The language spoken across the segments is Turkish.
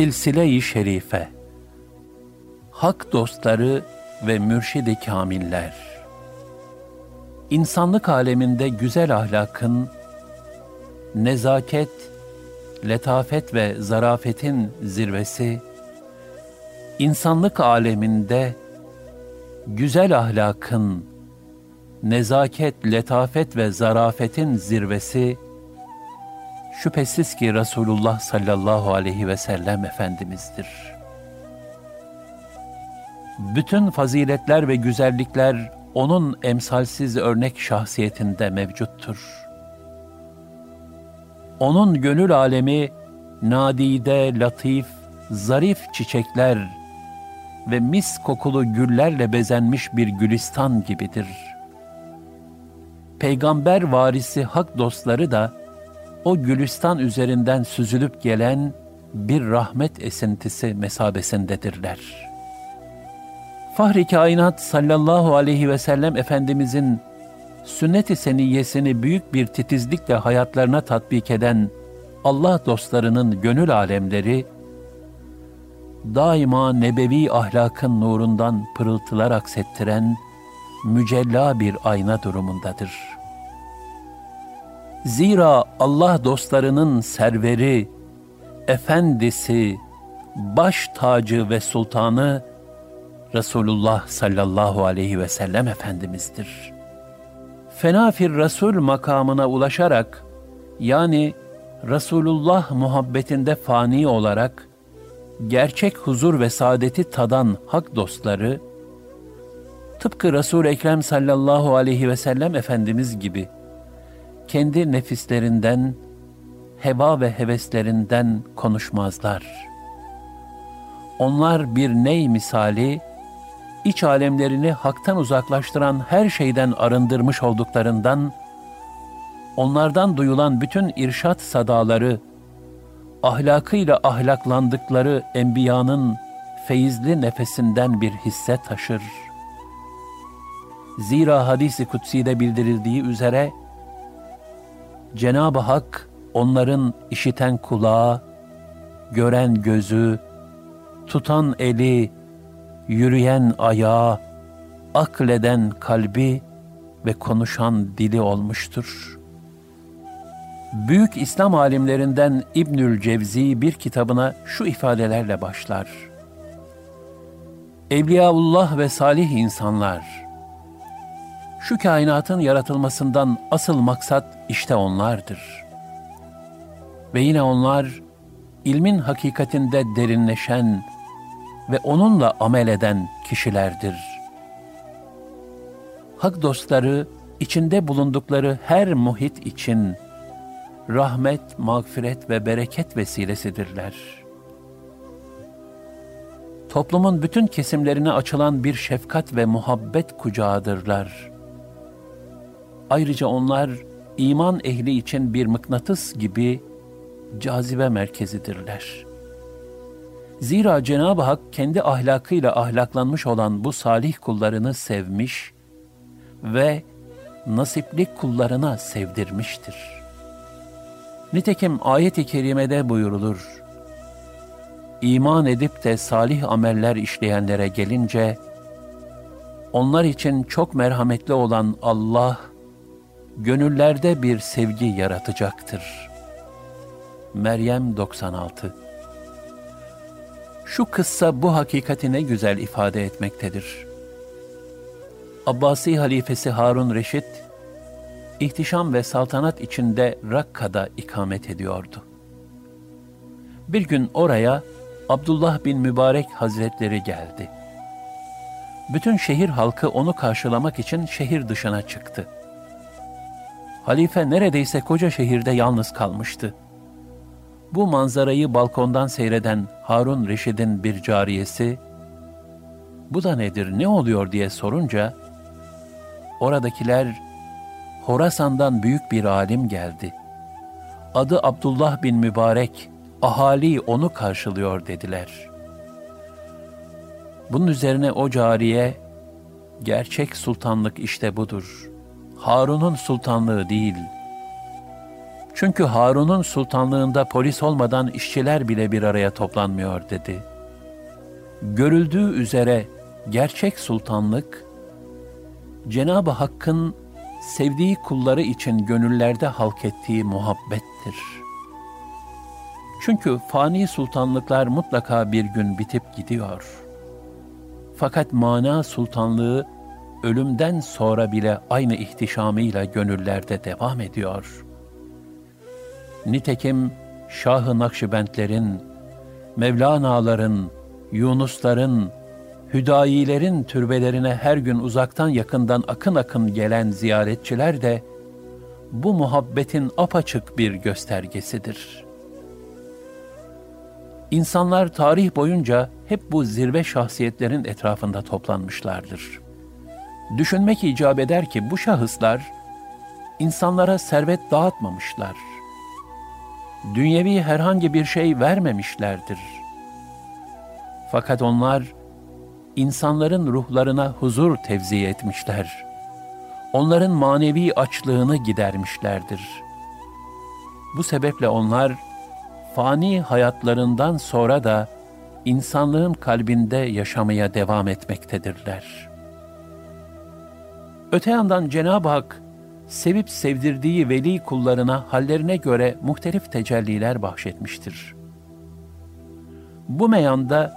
Silsile-i Şerife. Hak dostları ve mürşidi kamiller. İnsanlık aleminde güzel ahlakın, nezaket, letafet ve zarafetin zirvesi, insanlık aleminde güzel ahlakın, nezaket, letafet ve zarafetin zirvesi, şüphesiz ki Resulullah sallallahu aleyhi ve sellem Efendimiz'dir. Bütün faziletler ve güzellikler onun emsalsiz örnek şahsiyetinde mevcuttur. Onun gönül alemi nadide, latif, zarif çiçekler ve mis kokulu güllerle bezenmiş bir gülistan gibidir. Peygamber varisi hak dostları da o gülistan üzerinden süzülüp gelen bir rahmet esintisi mesabesindedirler. Fahri kainat sallallahu aleyhi ve sellem Efendimizin sünnet-i seniyyesini büyük bir titizlikle hayatlarına tatbik eden Allah dostlarının gönül alemleri, daima nebevi ahlakın nurundan pırıltılar aksettiren mücella bir ayna durumundadır.'' Zira Allah dostlarının serveri, efendisi, baş tacı ve sultanı Resulullah sallallahu aleyhi ve sellem Efendimiz'dir. Fenafir Resul makamına ulaşarak, yani Resulullah muhabbetinde fani olarak, gerçek huzur ve saadeti tadan hak dostları, tıpkı Resul Ekrem sallallahu aleyhi ve sellem Efendimiz gibi, kendi nefislerinden, heva ve heveslerinden konuşmazlar. Onlar bir ney misali, iç alemlerini haktan uzaklaştıran her şeyden arındırmış olduklarından, onlardan duyulan bütün irşat sadaları, ahlakıyla ahlaklandıkları enbiyanın feyizli nefesinden bir hisse taşır. Zira hadisi kutsi'de bildirildiği üzere, Cenab-ı Hak onların işiten kulağı, gören gözü, tutan eli, yürüyen ayağı, akleden kalbi ve konuşan dili olmuştur. Büyük İslam alimlerinden İbnül Cevzi bir kitabına şu ifadelerle başlar. Evliyaullah ve salih insanlar, şu kainatın yaratılmasından asıl maksat işte onlardır. Ve yine onlar ilmin hakikatinde derinleşen ve onunla amel eden kişilerdir. Hak dostları içinde bulundukları her muhit için rahmet, mağfiret ve bereket vesilesidirler. Toplumun bütün kesimlerine açılan bir şefkat ve muhabbet kucağıdırlar.'' Ayrıca onlar iman ehli için bir mıknatıs gibi cazibe merkezidirler. Zira Cenab-ı Hak kendi ahlakıyla ahlaklanmış olan bu salih kullarını sevmiş ve nasipli kullarına sevdirmiştir. Nitekim ayet-i kerimede buyurulur. İman edip de salih ameller işleyenlere gelince, onlar için çok merhametli olan Allah, gönüllerde bir sevgi yaratacaktır. Meryem 96 Şu kıssa bu hakikati ne güzel ifade etmektedir. Abbasi halifesi Harun Reşit, ihtişam ve saltanat içinde Rakka'da ikamet ediyordu. Bir gün oraya Abdullah bin Mübarek Hazretleri geldi. Bütün şehir halkı onu karşılamak için şehir dışına çıktı.'' Halife neredeyse koca şehirde yalnız kalmıştı. Bu manzarayı balkondan seyreden Harun Reşid'in bir cariyesi, bu da nedir, ne oluyor diye sorunca, oradakiler, Horasan'dan büyük bir alim geldi. Adı Abdullah bin Mübarek, ahali onu karşılıyor dediler. Bunun üzerine o cariye, gerçek sultanlık işte budur. Harun'un sultanlığı değil. Çünkü Harun'un sultanlığında polis olmadan işçiler bile bir araya toplanmıyor dedi. Görüldüğü üzere gerçek sultanlık, Cenab-ı Hakk'ın sevdiği kulları için gönüllerde halk ettiği muhabbettir. Çünkü fani sultanlıklar mutlaka bir gün bitip gidiyor. Fakat mana sultanlığı ölümden sonra bile aynı ihtişamıyla gönüllerde devam ediyor. Nitekim Şah-ı Nakşibendlerin, Mevlana'ların, Yunusların, Hüdayilerin türbelerine her gün uzaktan yakından akın akın gelen ziyaretçiler de bu muhabbetin apaçık bir göstergesidir. İnsanlar tarih boyunca hep bu zirve şahsiyetlerin etrafında toplanmışlardır. Düşünmek icap eder ki bu şahıslar insanlara servet dağıtmamışlar. Dünyevi herhangi bir şey vermemişlerdir. Fakat onlar insanların ruhlarına huzur tevzi etmişler. Onların manevi açlığını gidermişlerdir. Bu sebeple onlar fani hayatlarından sonra da insanlığın kalbinde yaşamaya devam etmektedirler. Öte yandan Cenab-ı Hak sevip sevdirdiği veli kullarına hallerine göre muhtelif tecelliler bahşetmiştir. Bu meyanda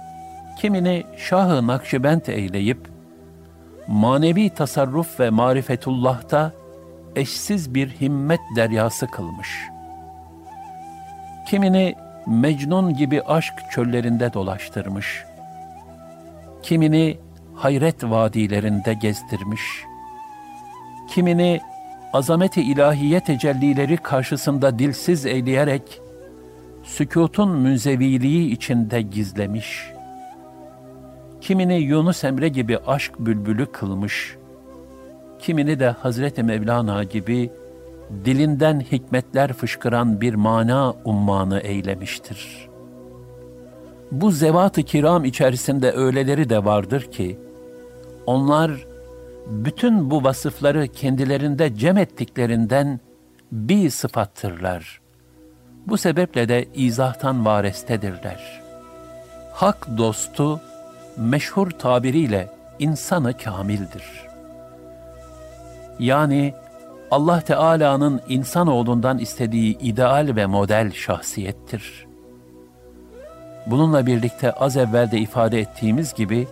kimini Şah-ı Nakşibend eyleyip, manevi tasarruf ve marifetullah'ta eşsiz bir himmet deryası kılmış. Kimini Mecnun gibi aşk çöllerinde dolaştırmış. Kimini hayret vadilerinde gezdirmiş. Kimini azameti ilahiye tecellileri karşısında dilsiz eyleyerek, sükutun münzeviliği içinde gizlemiş.'' kimini Yunus Emre gibi aşk bülbülü kılmış, kimini de Hazreti Mevlana gibi dilinden hikmetler fışkıran bir mana ummanı eylemiştir. Bu zevat-ı kiram içerisinde öyleleri de vardır ki, onlar bütün bu vasıfları kendilerinde cem ettiklerinden bir sıfattırlar. Bu sebeple de izahtan varestedirler. Hak dostu, meşhur tabiriyle insanı kamildir. Yani Allah Teala'nın insanoğlundan istediği ideal ve model şahsiyettir. Bununla birlikte az evvel de ifade ettiğimiz gibi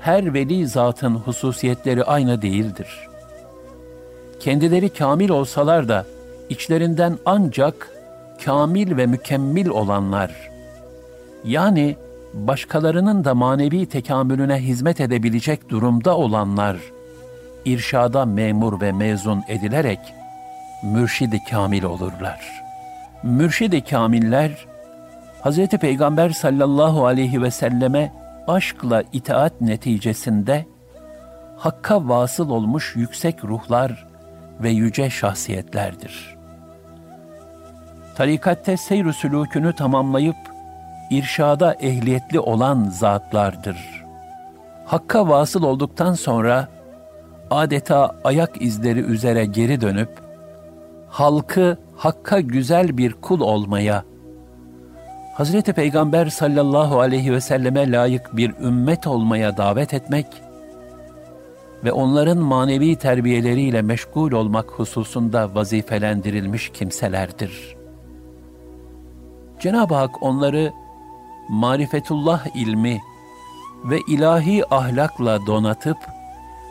her veli zatın hususiyetleri aynı değildir. Kendileri kamil olsalar da içlerinden ancak kamil ve mükemmel olanlar yani başkalarının da manevi tekamülüne hizmet edebilecek durumda olanlar, irşada memur ve mezun edilerek mürşidi kamil olurlar. Mürşidi kamiller, Hz. Peygamber sallallahu aleyhi ve selleme aşkla itaat neticesinde Hakka vasıl olmuş yüksek ruhlar ve yüce şahsiyetlerdir. Tarikatte seyr-i sülûkünü tamamlayıp irşada ehliyetli olan zatlardır. Hakka vasıl olduktan sonra adeta ayak izleri üzere geri dönüp halkı hakka güzel bir kul olmaya, Hazreti Peygamber sallallahu aleyhi ve selleme layık bir ümmet olmaya davet etmek ve onların manevi terbiyeleriyle meşgul olmak hususunda vazifelendirilmiş kimselerdir. Cenab-ı Hak onları marifetullah ilmi ve ilahi ahlakla donatıp,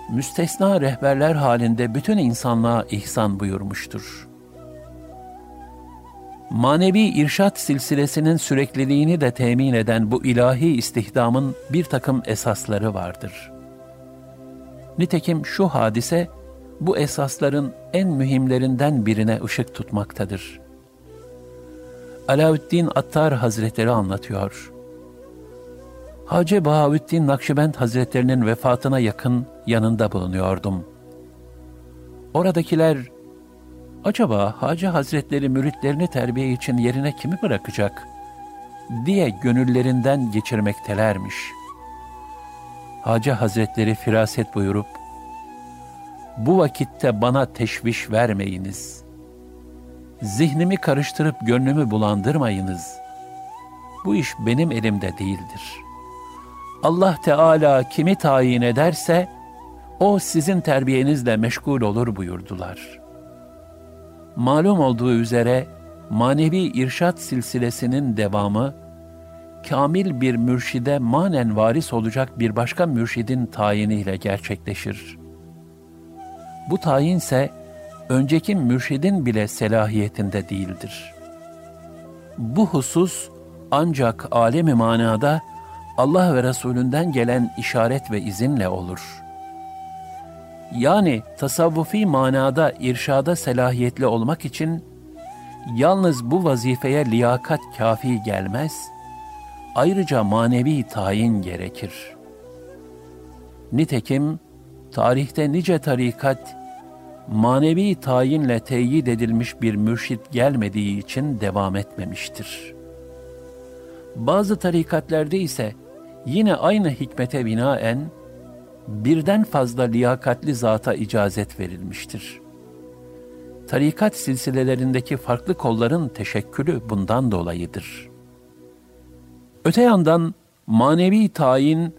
müstesna rehberler halinde bütün insanlığa ihsan buyurmuştur. Manevi irşat silsilesinin sürekliliğini de temin eden bu ilahi istihdamın bir takım esasları vardır. Nitekim şu hadise, bu esasların en mühimlerinden birine ışık tutmaktadır.'' Alaüddin Attar Hazretleri anlatıyor. Hacı Bahaüddin Nakşibend Hazretlerinin vefatına yakın yanında bulunuyordum. Oradakiler, acaba Hacı Hazretleri müritlerini terbiye için yerine kimi bırakacak diye gönüllerinden geçirmektelermiş. Hacı Hazretleri firaset buyurup, bu vakitte bana teşviş vermeyiniz. zihnimi karıştırıp gönlümü bulandırmayınız. Bu iş benim elimde değildir. Allah Teala kimi tayin ederse, o sizin terbiyenizle meşgul olur buyurdular. Malum olduğu üzere, manevi irşat silsilesinin devamı, kamil bir mürşide manen varis olacak bir başka mürşidin tayiniyle gerçekleşir. Bu tayinse önceki mürşidin bile selahiyetinde değildir. Bu husus ancak alemi manada Allah ve Resulünden gelen işaret ve izinle olur. Yani tasavvufi manada irşada selahiyetli olmak için yalnız bu vazifeye liyakat kafi gelmez.'' ayrıca manevi tayin gerekir. Nitekim tarihte nice tarikat manevi tayinle teyit edilmiş bir mürşit gelmediği için devam etmemiştir. Bazı tarikatlerde ise yine aynı hikmete binaen birden fazla liyakatli zata icazet verilmiştir. Tarikat silsilelerindeki farklı kolların teşekkülü bundan dolayıdır.'' Öte yandan manevi tayin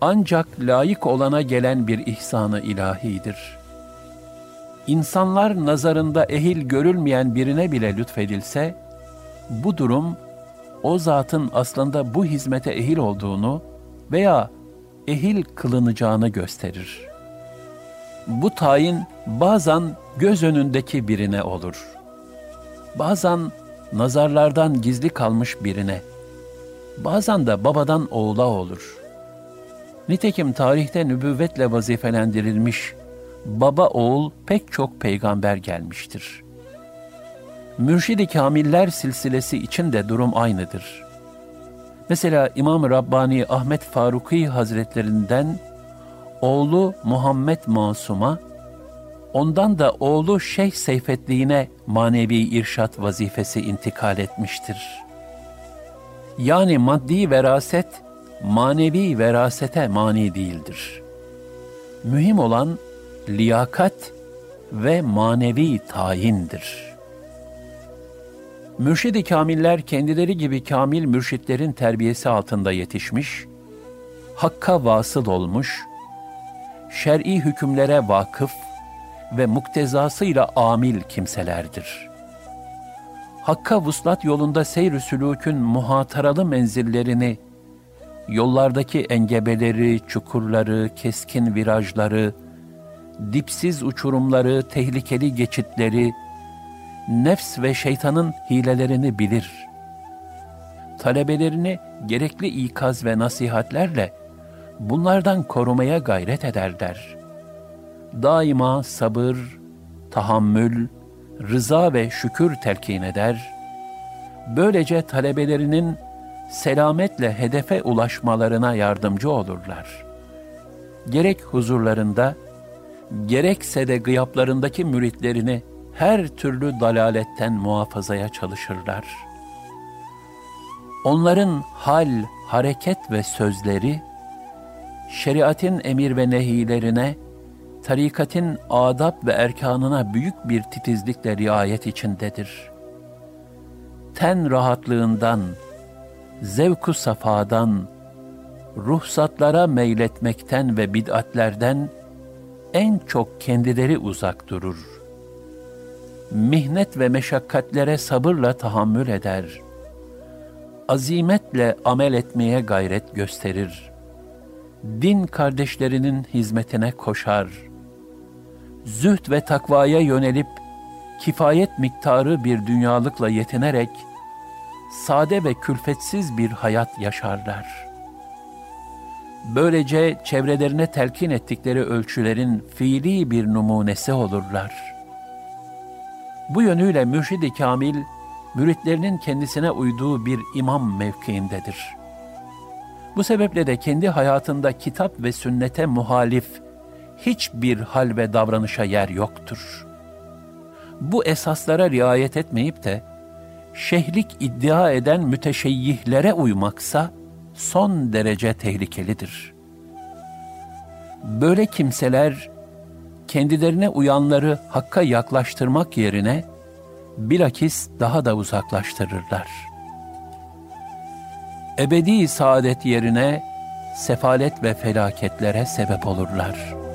ancak layık olana gelen bir ihsanı ilahidir. İnsanlar nazarında ehil görülmeyen birine bile lütfedilse, bu durum o zatın aslında bu hizmete ehil olduğunu veya ehil kılınacağını gösterir. Bu tayin bazen göz önündeki birine olur. Bazen nazarlardan gizli kalmış birine, bazen de babadan oğula olur. Nitekim tarihte nübüvvetle vazifelendirilmiş baba oğul pek çok peygamber gelmiştir. Mürşidi Kamiller silsilesi için de durum aynıdır. Mesela İmam Rabbani Ahmet Faruki Hazretlerinden oğlu Muhammed Masum'a, ondan da oğlu Şeyh Seyfetliğine manevi irşat vazifesi intikal etmiştir.'' Yani maddi veraset, manevi verasete mani değildir. Mühim olan liyakat ve manevi tayindir. Mürşid-i kamiller kendileri gibi kamil mürşitlerin terbiyesi altında yetişmiş, hakka vasıl olmuş, şer'i hükümlere vakıf ve muktezasıyla amil kimselerdir.'' Hakka vuslat yolunda seyr-ü sülûkün muhataralı menzillerini, yollardaki engebeleri, çukurları, keskin virajları, dipsiz uçurumları, tehlikeli geçitleri, nefs ve şeytanın hilelerini bilir. Talebelerini gerekli ikaz ve nasihatlerle bunlardan korumaya gayret ederler. Daima sabır, tahammül, rıza ve şükür telkin eder, böylece talebelerinin selametle hedefe ulaşmalarına yardımcı olurlar. Gerek huzurlarında, gerekse de gıyaplarındaki müritlerini her türlü dalaletten muhafazaya çalışırlar. Onların hal, hareket ve sözleri, şeriatin emir ve nehilerine tarikatin adab ve erkanına büyük bir titizlikle riayet içindedir. Ten rahatlığından, zevku safadan, ruhsatlara meyletmekten ve bid'atlerden en çok kendileri uzak durur. Mihnet ve meşakkatlere sabırla tahammül eder. Azimetle amel etmeye gayret gösterir. Din kardeşlerinin hizmetine koşar.'' zühd ve takvaya yönelip kifayet miktarı bir dünyalıkla yetinerek sade ve külfetsiz bir hayat yaşarlar. Böylece çevrelerine telkin ettikleri ölçülerin fiili bir numunesi olurlar. Bu yönüyle mürşid-i kamil, müritlerinin kendisine uyduğu bir imam mevkiindedir. Bu sebeple de kendi hayatında kitap ve sünnete muhalif, hiçbir hal ve davranışa yer yoktur. Bu esaslara riayet etmeyip de şehlik iddia eden müteşeyyihlere uymaksa son derece tehlikelidir. Böyle kimseler kendilerine uyanları hakka yaklaştırmak yerine bilakis daha da uzaklaştırırlar. Ebedi saadet yerine sefalet ve felaketlere sebep olurlar.''